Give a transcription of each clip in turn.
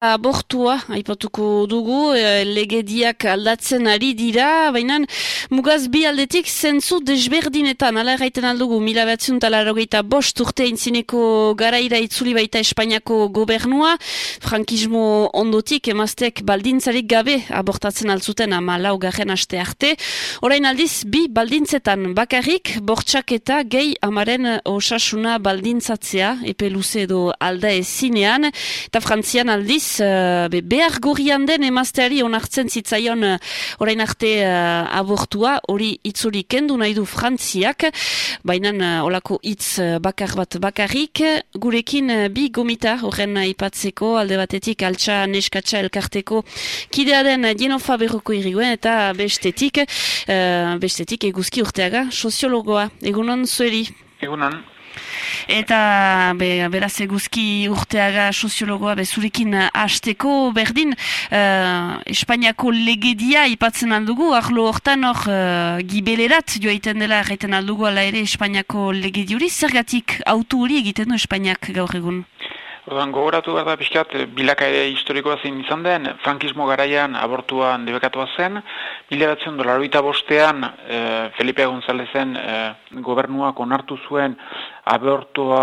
Abortua, aipatuko dugu, e, legediak aldatzen ari dira, baina mugaz bi aldetik zentzu desberdinetan, ala erraiten aldugu, mila batziun talarrogeita bost urte intzineko garaira itzuli baita Espainiako gobernua, frankismo ondotik emazteak baldintzarik gabe abortatzen altzuten ama lau garen aste arte, orain aldiz bi baldintzetan bakarrik, bortxak eta gehi amaren osasuna baldintzatzea, epe luze edo alda ezinean, eta frantzian aldiz, uh, behar gorian den emazteari onartzen zitzaion uh, orain arte uh, abortua, hori itzuri kendu nahi du frantziak, baina uh, olako hitz bakar bat bakarrik, gurekin uh, bi gomita horren aipatzeko alde batetik altsa neskatsa elkarteko kidea den jenofa berroko iriguen eta bestetik, uh, bestetik eguzki urteaga soziologoa, egunon zueri? Egunon. Eta be, beraz eguzki urteaga soziologoa bezurekin hasteko berdin uh, Espainiako legedia ipatzen aldugu, arlo hortan hor uh, gibelerat joaiten dela erraiten aldugu ala ere Espainiako legediuri, zergatik autu hori egiten du Espainiak gaur egun? Ordan gogoratu behar da pixkat, eh, bilakaide historikoa zein izan den, frankismo garaian abortuan debekatua zen, mila batzen dolaroita bostean e, Felipe Gonzalezen e, gobernuak onartu zuen abortua,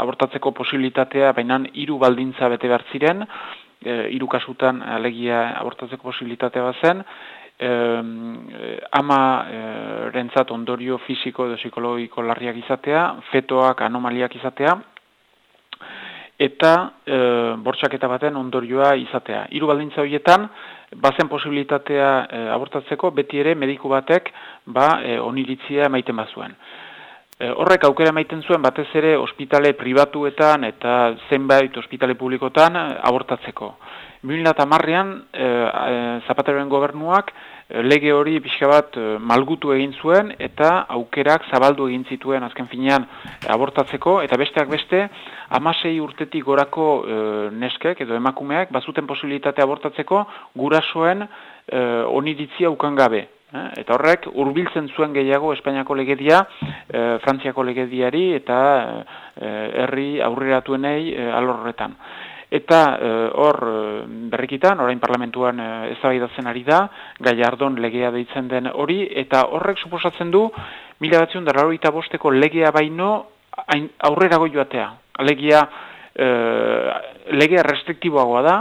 abortatzeko posibilitatea, baina hiru baldintza bete behar ziren, e, hiru kasutan alegia abortatzeko posibilitatea bazen, e, ama e, rentzat ondorio fisiko edo psikologiko larriak izatea, fetoak anomaliak izatea, eta e, bortxaketa baten ondorioa izatea. Hiru baldintza horietan, bazen posibilitatea e, abortatzeko, beti ere mediku batek ba, e, oniritzia emaiten bazuen. E, horrek aukera emaiten zuen batez ere ospitale pribatuetan eta zenbait ospitale publikotan abortatzeko. 2008an e, e, Zapateroen gobernuak e, lege hori pixka bat e, malgutu egin zuen eta aukerak zabaldu egin zituen azken finean abortatzeko eta besteak beste amasei urtetik gorako e, neskek edo emakumeak bazuten posibilitate abortatzeko gurasoen e, oniritzia ukan gabe. Eta horrek hurbiltzen zuen gehiago Espainiako legedia, e, Frantziako legediari eta herri aurreratuenei e, alorretan. Eta eh, hor e, berrikitan, orain parlamentuan e, ezabaidatzen ari da, gaiardon legea deitzen den hori, eta horrek suposatzen du, mila batzion darraroita bosteko legea baino aurrera joatea. Legea, e, legea restriktiboagoa da,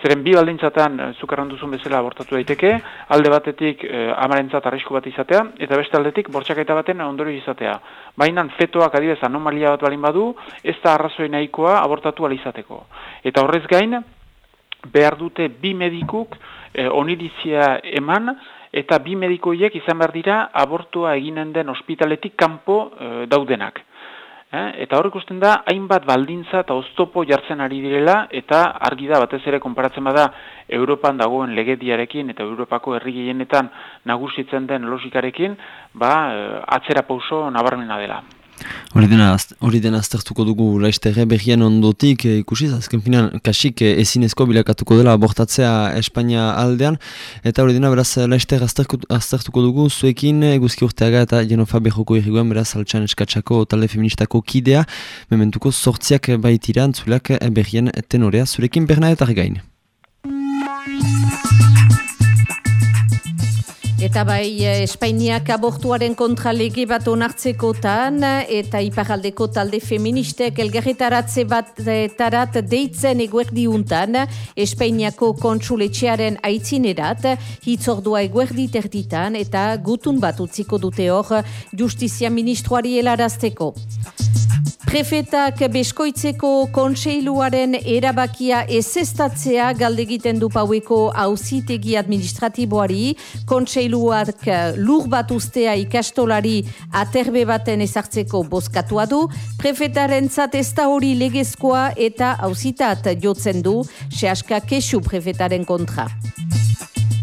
Zeren bi baldintzatan eh, zukarran duzun bezala abortatu daiteke, alde batetik e, amarentzat arrisku bat izatea, eta beste aldetik bortxaketa baten ondorio izatea. Baina fetoak adibez anomalia bat balin badu, ez da arrazoi nahikoa abortatu alizateko. Eta horrez gain, behar dute bi medikuk e, onirizia eman, eta bi medikoiek izan behar dira abortua eginen den ospitaletik kanpo daudenak. Eh? Eta hor ikusten da, hainbat baldintza eta oztopo jartzen ari direla, eta argi da, batez ere konparatzen bada, Europan dagoen legediarekin eta Europako herri gehienetan nagusitzen den logikarekin, ba, eh, atzera pauso nabarmena dela. Hori dena, hori dena aztertuko dugu laizterre berrien ondotik e, ikusi, azken finan, kasik e, ezinezko bilakatuko dela abortatzea Espainia aldean, eta hori dena, beraz, laizter aztertuko dugu, zuekin eguzki urteaga eta jenofa behoko irriguan, beraz, altxan eskatzako talde feministako kidea, mementuko sortziak baitira antzulak berrien tenorea, zurekin berna eta regain. Eta bai, eh, Espainiak abortuaren kontra lege bat onartzekotan eta iparaldeko talde feministek elgarretaratze bat eh, tarat deitzen eguerdi untan Espainiako kontsuletxearen aitzinerat hitzordua eguerdi terditan eta gutun bat utziko dute hor justizia ministroari helarazteko. Prefetak beskoitzeko kontseiluaren erabakia ezestatzea galdegiten du paueko hauzitegi administratiboari, kontseiluak lur bat ustea ikastolari aterbe baten ezartzeko bozkatua du, prefetaren ez da hori legezkoa eta hauzitat jotzen du, sehaska kesu prefetaren kontra.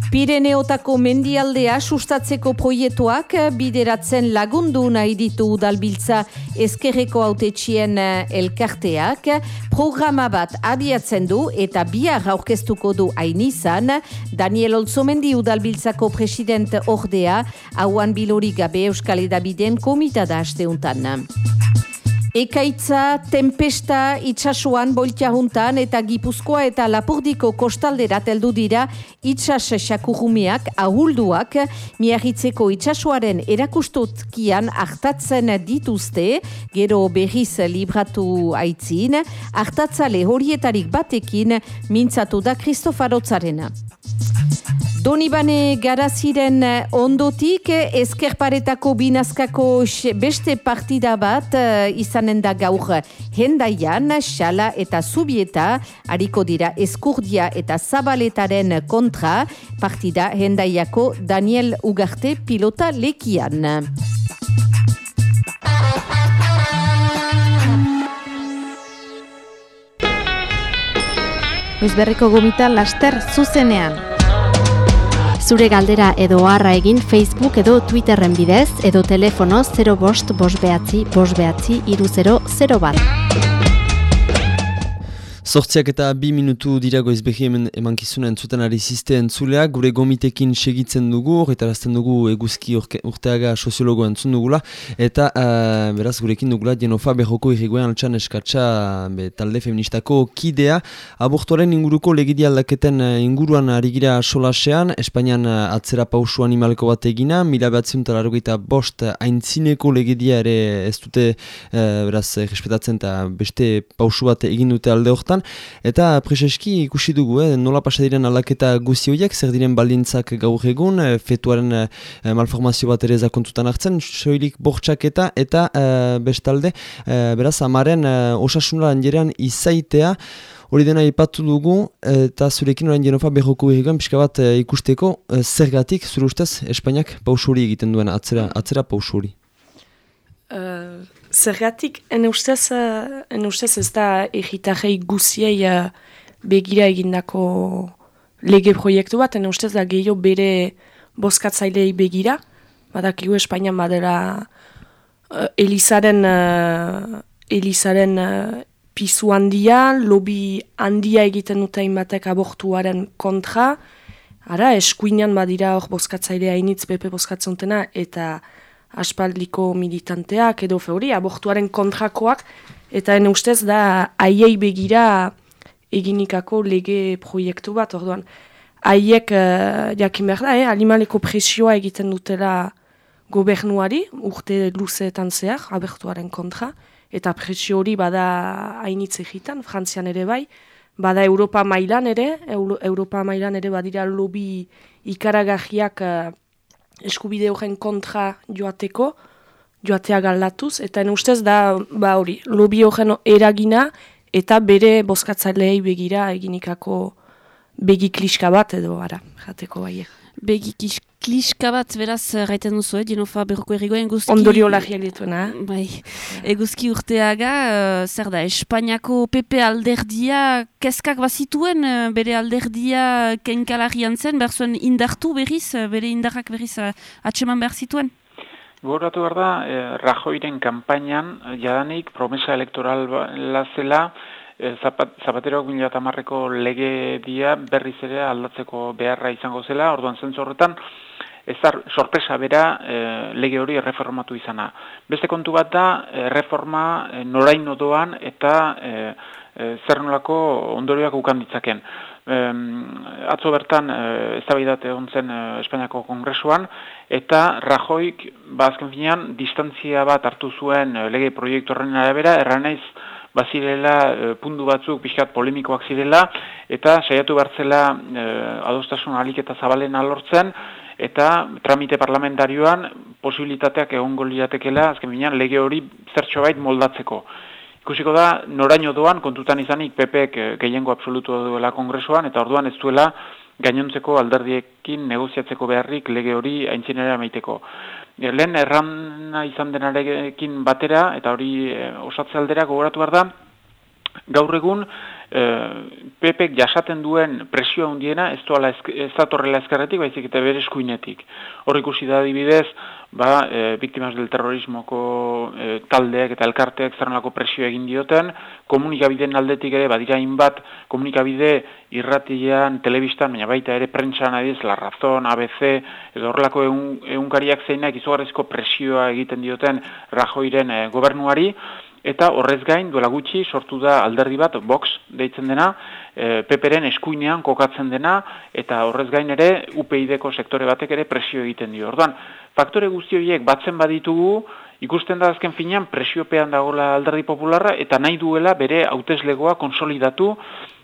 Pireneotako mendialdea sustatzeko proiektuak bideratzen lagundu nahi ditu udalbiltza ezkerreko autetxien eh, elkarteak. Programa bat abiatzen du eta bihar aurkeztuko du hainizan. Daniel Olzomendi udalbiltzako president ordea, hauan bilori gabe Euskal Edabideen komitada hasteuntan. Ekaitza, tempesta, itxasuan, boltia juntan eta gipuzkoa eta lapurdiko kostalderat heldu dira itxas sakurumiak, ahulduak, miagitzeko itxasuaren erakustotkian hartatzen dituzte, gero berriz libratu aitzin, hartatzale horietarik batekin mintzatu da Kristofarotzarena. Donibane garaziren eh, ondotik, eh, ezkerparetako binazkako beste partida bat uh, izanen da gaur hendaian, xala eta zubieta, hariko dira eskurdia eta zabaletaren kontra, partida hendaiako Daniel Ugarte pilota lekian. Luizberriko gomita laster zuzenean. Zure galdera edo harra egin Facebook edo Twitterren bidez edo telefono 0 bost bost behatzi bost behatzi iru 0 0 bat. Zortziak eta bi minutu dirago ezbehi hemen emankizuna entzuten ari ziste entzuleak, gure gomitekin segitzen dugu, eta dugu eguzki urteaga soziologo entzun dugula, eta uh, beraz gurekin dugula, Jenofa behoko irrigoen altxan eskatsa be, talde feministako kidea, abortuaren inguruko legidi aldaketen uh, inguruan ari gira solasean, Espainian uh, atzera pausu animaleko bat egina, mila behatzen talarrogeita bost haintzineko legidia ere ez dute uh, beraz respetatzen eta beste pausu bat egin dute alde hortan, Eta preseski ikusi dugu, eh, nola pasa diren aldaketa guzti horiek, zer diren baldintzak gaur egun, eh, fetuaren eh, malformazio bat ere zakontutan hartzen, soilik bortxaketa eta eh, bestalde, eh, beraz, amaren eh, osasunan jerean izaitea, Hori dena ipatu dugu, eta zurekin orain jenofa behoko egiten, pixka bat eh, ikusteko, eh, zergatik, zure ustez, Espainiak pausuri egiten duen, atzera, atzera pausuri? Uh, zergatik, ustez, ene ustez ez da egitarrei guziei uh, begira egindako lege proiektu bat, ene ustez da gehiago bere boskatzailei begira, badakigu Espainian badera uh, Elizaren, uh, Elizaren uh, pisu handia, lobi handia egiten dute inbatek abortuaren kontra, ara eskuinan badira hor boskatzailea initz BP boskatzen dutena, eta aspaldiko militanteak edo feuri, abortuaren kontrakoak, eta ene ustez da aiei begira eginikako lege proiektu bat, orduan. Aiek, uh, jakin behar da, eh, animaleko presioa egiten dutela gobernuari, urte luzeetan zehar, abertuaren kontra, eta presio hori bada hainitze egiten, frantzian ere bai, bada Europa mailan ere, Europa mailan ere badira lobi ikaragajiak uh, eskubide horren kontra joateko, joatea galdatuz, eta en ustez da, ba hori, lobi horren eragina, eta bere bozkatzalei begira eginikako begi kliska bat edo ara, jateko baiek. Begi kliska bat, beraz, gaiten duzu, eh, dinofa berroko errigoen guzki... Ondorio lagiak dituena, eh? Bai, eguzki urteaga, uh, zer da, Espainiako PP alderdia, keskak bazituen, uh, bere alderdia kenkalarian zen, behar zuen indartu berriz, bere indarrak berriz uh, atseman behar zituen? Gogoratu behar da, eh, Rajoiren kampainan, jadanik, promesa elektoral zela, Eh, Zapateroak mila eta marreko lege dia berriz ere aldatzeko beharra izango zela, orduan zentzu horretan, ez da sorpresa bera e, lege hori erreformatu izana. Beste kontu bat da, erreforma e, norain nodoan eta e, e, zer nolako ondorioak ukan ditzaken. E, atzo bertan e, ez da egon zen Espainiako kongresuan, eta Rajoik, bazken ba, finean, distantzia bat hartu zuen lege proiektu horren arabera, erranaiz, bazirela e, pundu batzuk pixkat polemikoak zirela, eta saiatu bertzela e, adostasun alik eta zabalen alortzen, eta tramite parlamentarioan posibilitateak egongo liatekela, azken binean, lege hori zertxo bait moldatzeko. Ikusiko da, noraino doan, kontutan izanik, PPek eh, gehiengo absolutu duela kongresoan, eta orduan ez duela gainontzeko alderdiekin negoziatzeko beharrik lege hori aintzinera maiteko. Lehen erran izan denarekin batera, eta hori e, osatze aldera gogoratu behar da, gaur egun e, PPek jasaten duen presioa hundiena ez, ez datorrela ezkerretik, baizik eta bere eskuinetik. Hor ikusi da dibidez, ba, e, biktimas del terrorismoko e, taldeak eta elkarteak zerrenlako presioa egin dioten, komunikabideen aldetik ere, badira inbat komunikabide irratian, telebistan, baina baita ere prentsan adiz, La Razón, ABC, edo horrelako egunkariak zeinak izugarrizko presioa egiten dioten Rajoiren e, gobernuari, eta horrez gain duela gutxi sortu da alderdi bat Vox deitzen dena, e, peperen eskuinean kokatzen dena, eta horrez gain ere UPID-ko sektore batek ere presio egiten dio. Orduan, faktore guzti horiek batzen baditugu, ikusten da azken finean presiopean dagoela alderdi popularra, eta nahi duela bere hauteslegoa konsolidatu,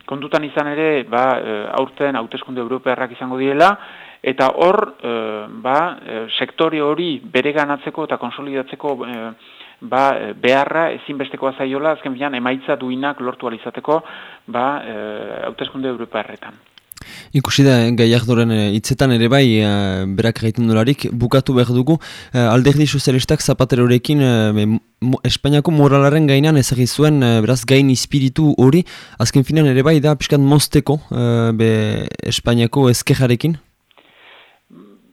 kontutan izan ere, ba, e, aurten hauteskunde europearrak izango direla, eta hor, e, ba, e, sektore hori bere ganatzeko eta konsolidatzeko ba, beharra ezinbestekoa zaiola, azken finean emaitza duinak lortu alizateko, ba, hauteskunde europearretan. Ikusi da, gaiardoren eh, hitzetan ere bai, berak gaiten dolarik, bukatu behar dugu, alderdi sozialistak zapaterorekin Espainiako moralaren gainan ezagizuen, beraz, gain espiritu hori, azken finan ere bai da, piskat mozteko, be Espainiako ezkejarekin?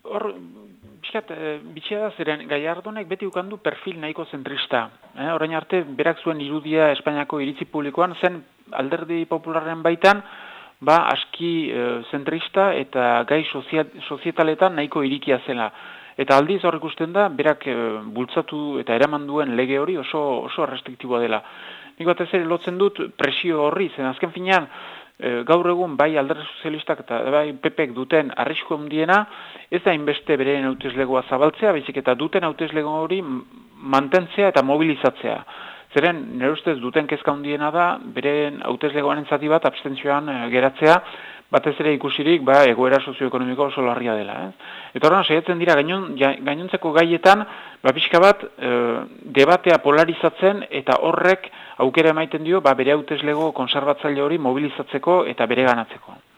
Hor, piskat, uh, bitxea da zeren, gaiardonek beti ukandu perfil nahiko zentrista. Eh, orain arte, berak zuen irudia Espainiako iritzi publikoan, zen alderdi popularren baitan, ba aski e, zentrista eta gai sozietaletan nahiko irikia zela. Eta aldiz hor ikusten da, berak e, bultzatu eta eraman duen lege hori oso, oso restriktiboa dela. Nik bat ez lotzen dut presio horri, zen azken finean, e, gaur egun bai alderre sozialistak eta bai pepek duten arrisko handiena ez da inbeste beren hauteslegoa zabaltzea, baizik eta duten hauteslego hori mantentzea eta mobilizatzea. Zeren, nire ustez duten kezka hundiena da, beren hautezlegoan entzati bat abstentzioan e, geratzea, batez ere ikusirik, ba, egoera sozioekonomiko oso larria dela. Eh? Eta horren, saiatzen dira, gainon, gainontzeko gaietan, ba, pixka bat, e, debatea polarizatzen, eta horrek aukera emaiten dio, ba, bere hautezlego konservatzaile hori mobilizatzeko eta bere ganatzeko.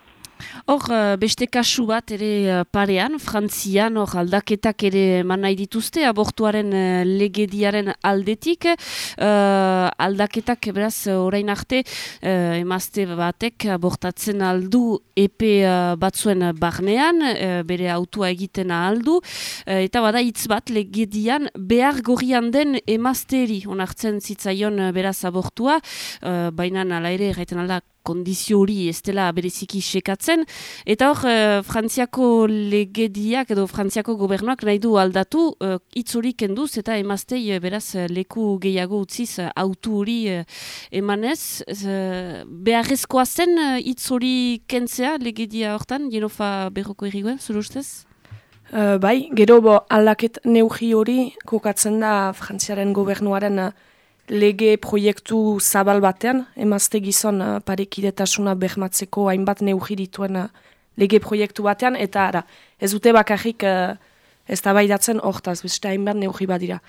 Hor, eh, beste kasu bat ere eh, parean, frantzian hor aldaketak ere man nahi dituzte, abortuaren eh, legediaren aldetik, uh, aldaketak beraz orain arte uh, emazte batek abortatzen aldu epe uh, batzuen barnean, bere autua egiten aldu, uh, eta bada hitz bat legedian behar gorian den emazteri, onartzen zitzaion beraz abortua, uh, baina nala ere, gaiten alda, kondizio hori ez dela bereziki sekatzen. Eta hor, e, Frantziako legediak edo Frantziako gobernuak nahi du aldatu e, hitz hori kenduz eta emaztei e, beraz leku gehiago utziz autu hori emanez. E, beharrezkoa zen hitz hori kentzea legedia hortan, jenofa berroko erriguen, zuru ustez? bai, gero bo aldaket neugi hori kokatzen da Frantziaren gobernuaren lege proiektu zabal batean, emazte gizon uh, parekidetasuna behmatzeko hainbat neugi dituen uh, lege proiektu batean, eta ara, ez dute bakarrik uh, ez da baidatzen hortaz, beste hainbat neugi badira.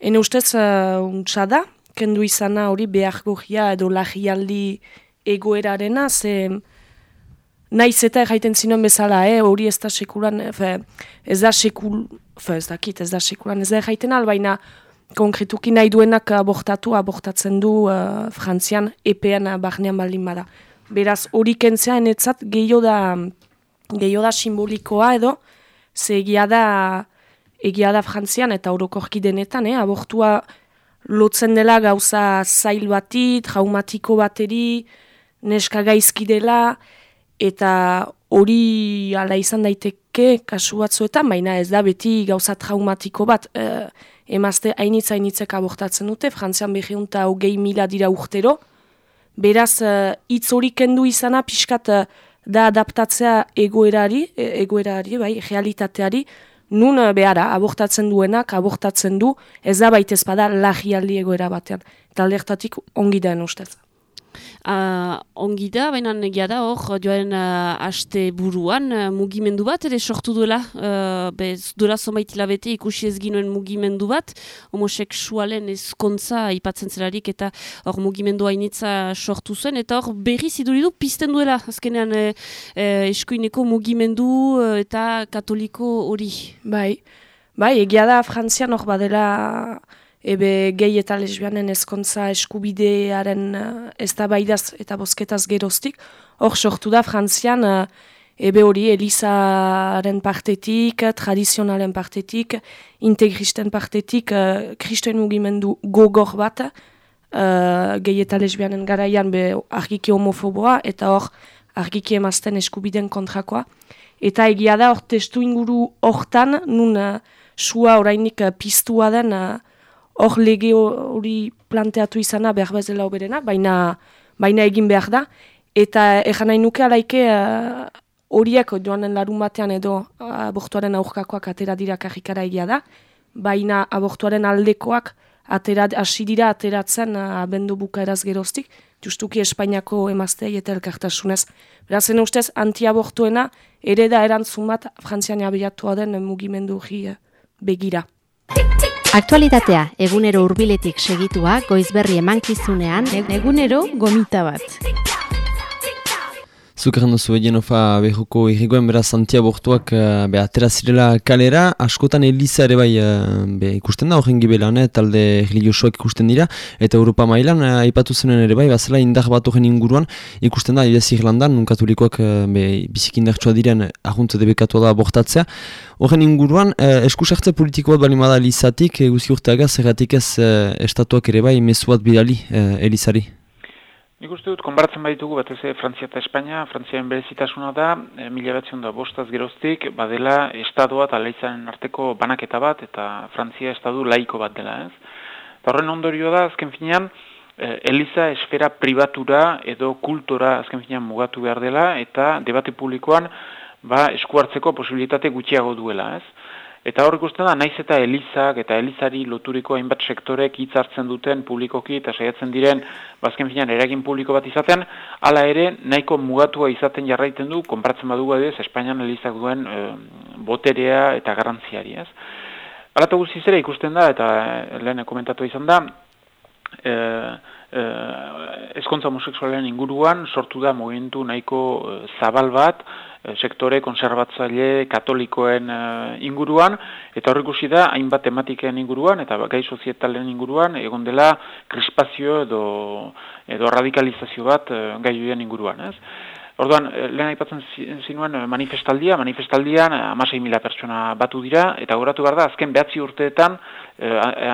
Hene ustez, uh, untsa da, kendu izana hori behar gogia edo lagialdi egoerarena, ze naiz eta erraiten zinon bezala, eh, hori ez da sekulan, fe, ez da sekul, fe, ez dakit, ez da sekulan, ez da erraiten albaina, konkretuki nahi duenak abortatu, abortatzen du uh, frantzian, epean uh, barnean baldin bada. Beraz, hori kentzea enetzat gehiago da, gehiago da simbolikoa edo, ze egia da, egia da frantzian eta orokorki denetan, eh? abortua lotzen dela gauza zail bati, traumatiko bateri, neska gaizki dela, eta hori ala izan daiteke kasu batzuetan, baina ez da beti gauza traumatiko bat, uh, emazte hainitza hainitzek abortatzen dute, frantzian behiunta hogei mila dira urtero, beraz uh, hori kendu izana pixkat uh, da adaptatzea egoerari, e, egoerari, bai, realitateari, nun uh, behara abortatzen duenak, abortatzen du, ez da baitez bada lagialdi egoera batean. Taldertatik ongi da ustez. Uh, ongi da, baina negia da hor, joaren uh, aste buruan, uh, mugimendu bat, ere sortu duela, uh, bez, duela zomait hilabete ikusi ez ginoen mugimendu bat, homoseksualen ezkontza ipatzen zelarik, eta hor mugimendu hainitza sortu zen, eta hor berri ziduridu pizten duela, azkenean uh, eskuineko mugimendu uh, eta katoliko hori. Bai, bai, egia da, frantzian hor badela ebe gehi eta lesbianen ezkontza eskubidearen uh, ez da baidaz eta bozketaz geroztik, hor sortu da frantzian uh, ebe hori Elizaren partetik, tradizionalen partetik, integristen partetik, uh, kristen mugimendu gogor bat, uh, gehi eta lesbianen garaian be argiki homofoboa eta hor argiki emazten eskubiden kontrakoa. Eta egia da hor testu inguru hortan, nun uh, sua orainik uh, piztua den, hor lege hori planteatu izana behar bezala oberena, baina, baina egin behar da. Eta egan nahi nuke alaike uh, horiek joanen larun batean edo abortuaren aurkakoak atera dira kajikara egia da, baina abortuaren aldekoak aterat, hasi dira ateratzen uh, abendu bukaeraz geroztik, justuki Espainiako emaztei eta elkartasunez. Beraz, ustez, antiabortuena ere da erantzun bat frantzian abiatua den mugimendu uh, begira. Aktualitatea, egunero hurbiletik segitua, goizberri emankizunean, egunero gomita bat. Zukarren duzu egin ofa behuko irrigoen beraz antiabortuak uh, be atera zirela kalera, askotan Eliza ere bai uh, be, ikusten da horren gibelan, eh, talde religiosoak ikusten dira, eta Europa mailan uh, aipatu zenen ere bai, bazela indar bat horren inguruan ikusten da, idez Irlandan, nun katolikoak be, bizik indartsua diren ahunt debekatu da abortatzea. Horren inguruan, uh, eskusartze politiko bat balimada Elizatik, eguzki urteaga, zergatik ez uh, estatuak ere bai, mesuat bidali uh, Elizari. Nik uste dut, konbaratzen baditugu, bat ez Frantzia eta Espainia, Frantziaren berezitasuna da, e, mila batzion da bostaz geroztik, badela estadua eta leizaren arteko banaketa bat, eta Frantzia estadu laiko bat dela, ez? Horren ondorio da, azken finean, e, Eliza esfera privatura edo kultura azken finean mugatu behar dela, eta debate publikoan, ba, eskuartzeko posibilitate gutxiago duela, ez? Eta hor ikusten da, naiz eta Elizak eta Elizari loturiko hainbat sektorek hitz hartzen duten publikoki eta saiatzen diren bazken finan eragin publiko bat izaten, hala ere nahiko mugatua izaten jarraiten du, konpratzen badugu edo Espainian Elizak duen e, boterea eta garrantziari, ez? Hala eta guztiz ere ikusten da, eta lehen komentatu izan da, e, e, eskontza homoseksualen inguruan sortu da momentu nahiko zabal bat, Eh, sektore konserbatzaile katolikoen uh, inguruan, eta horrik da, hainbat tematiken inguruan, eta gai sozietalen inguruan, egon dela krispazio edo, edo radikalizazio bat uh, gai inguruan. Ez? Orduan, lehen aipatzen zinuen manifestaldia, manifestaldian amasei mila pertsona batu dira, eta goratu behar da, azken behatzi urteetan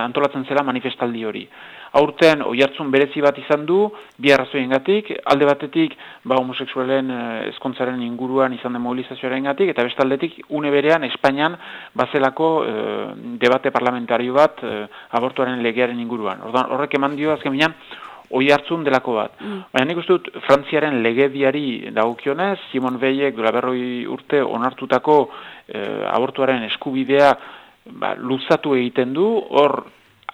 antolatzen zela manifestaldi hori aurten oihartzun berezi bat izan du, bi arrazoien gatik, alde batetik ba, homoseksualen eh, ezkontzaren inguruan izan den mobilizazioaren gatik, eta bestaldetik une berean Espainian bazelako eh, debate parlamentario bat eh, abortuaren legearen inguruan. Ordan, horrek eman dio azken binean, oi hartzun delako bat. Mm. Baina nik uste dut, Frantziaren legediari dagokionez, Simon Veiek dura berroi urte onartutako abortuaren eskubidea ba, luzatu egiten du, hor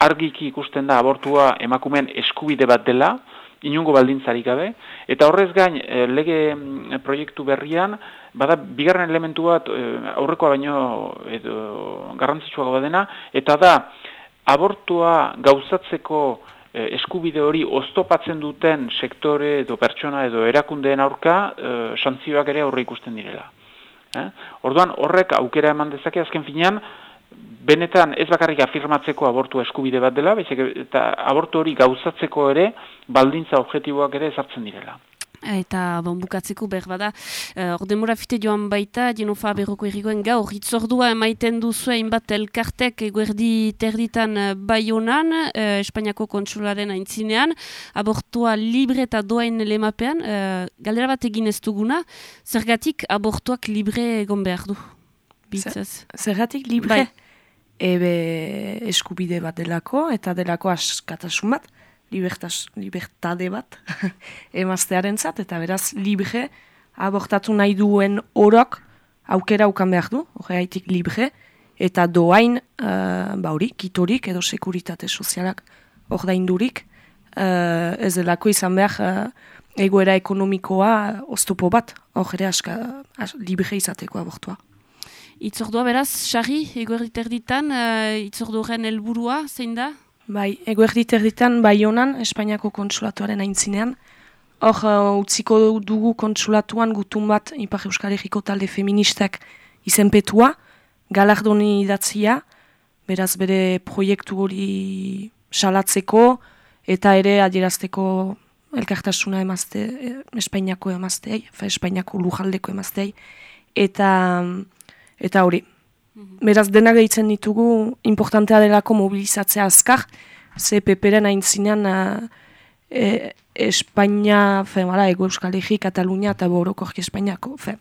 argiki ikusten da abortua emakumeen eskubide bat dela, inungo baldintzarik gabe, eta horrez gain eh, lege mm, proiektu berrian, bada bigarren elementu bat eh, aurrekoa baino edo garrantzitsua dena, eta da abortua gauzatzeko eh, eskubide hori oztopatzen duten sektore edo pertsona edo erakundeen aurka santzioak ere aurre ikusten direla. Eh? Orduan horrek aukera eman dezake azken finean, benetan ez bakarrik afirmatzeko abortu eskubide bat dela, baizik eta abortu hori gauzatzeko ere baldintza objektiboak ere ezartzen direla. Eta bon, bukatzeko behar bada, uh, ordemora fite joan baita, Genofa berroko errigoen gaur, hitzordua emaiten duzu hainbat elkartek eguerdi terditan uh, baionan, uh, Espainiako kontsularen aintzinean, abortua libre eta doain lemapean, uh, galdera bat egin ez duguna, zergatik abortuak libre egon behar du? Zergatik libre? Bai ebe eskubide bat delako, eta delako askatasun bat, libertas, libertade bat, emaztearen zat, eta beraz libre, abortatu nahi duen orok, aukera ukan behar du, hori haitik libre, eta doain, uh, bauri, kitorik edo sekuritate sozialak hor daindurik, uh, ez delako izan behar, uh, egoera ekonomikoa oztopo bat, hor aska, libre izateko abortua. Itzordua beraz, Xarri, eguerditer ditan, uh, itzorduaren helburua zein da? Bai, eguerditer ditan, bai honan, Espainiako konsulatuaren aintzinean. Hor, uh, utziko dugu konsulatuan gutun bat, Ipar Euskal talde feministak izenpetua, galardoni idatzia, beraz bere proiektu hori salatzeko, eta ere adierazteko elkartasuna emazte, eh, Espainiako emaztei, Espainiako lujaldeko emaztei, eta eta hori. Beraz, dena gehitzen ditugu, importantea delako mobilizatzea azkar, ze peperen hain zinean e, Espainia, fe, mara, ego Euskal Herri, Katalunia eta boroko orki Espainiako. Fe,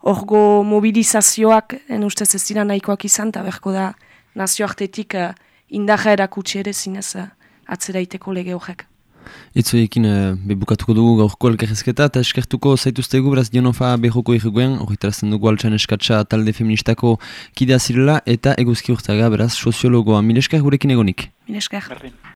orgo mobilizazioak, en ustez ez dira nahikoak izan, eta berko da nazioartetik indaja erakutsi ere zinez atzeraiteko lege horrek. Itzoiekin uh, bebukatuko dugu gaurko elkarrezketa eta eskertuko zaituztegu beraz Dionofa behoko irriguen, horretarazten dugu altxan eskatsa talde feministako kidea zirela eta eguzki urtaga beraz soziologoa. Mil esker gurekin egonik. Mil esker.